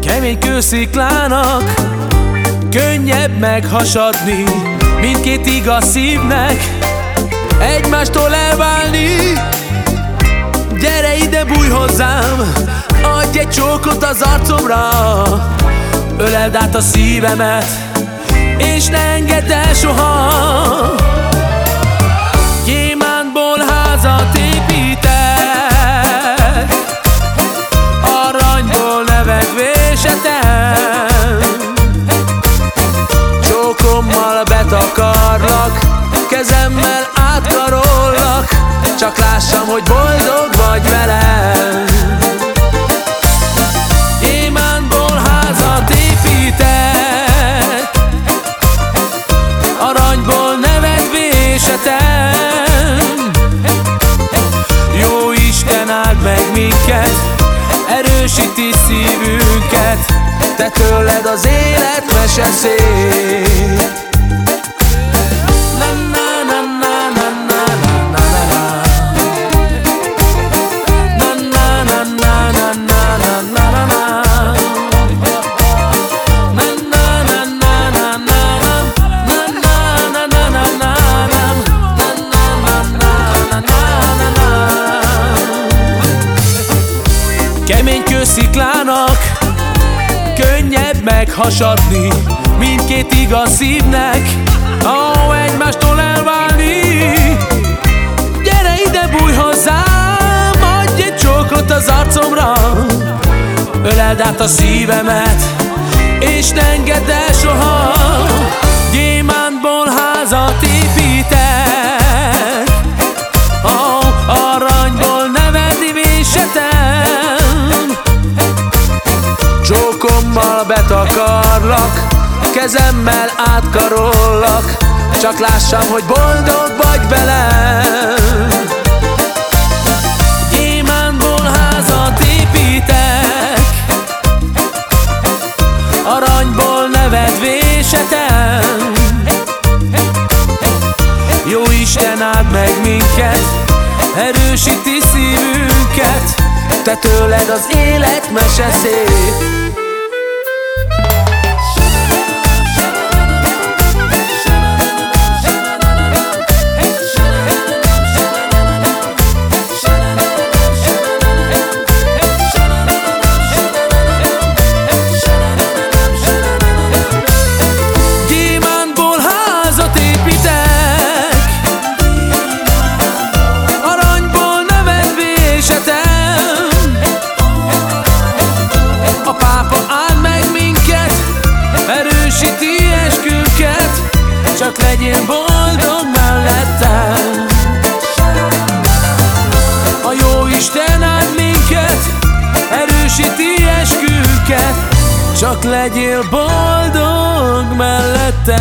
Kemény kősziklának Könnyebb meghasadni Mindkét igaz szívnek Egymástól elválni. Gyere ide, bújj hozzám Adj egy csókot az arcomra. Öleld át a szívemet És ne engedd el soha. Gyémántból házat építek hogy boldog vagy velem. Gyémántból házat építek Aranyból nevetvésetem. Jó Isten áld meg minket Erősíti szívünket Te tőled az élet mese szép Kemény kősziklának Könnyebb meghasadni Mindkét igaz szívnek Ó, egymástól elválni. Gyere ide, bújj hozzám Adj egy csókot az arcomra. Öleld át a szívemet És ne engedd el soha Csókommal betakarlak Kezemmel átkarollak. Csak lássam, hogy boldog vagy velem. Gyémántból házat építek Aranyból nevedvésetem Jó Isten áld meg minket Erősíti szívünket. Te tőled az élet mese szép Csak legyél boldog mellettem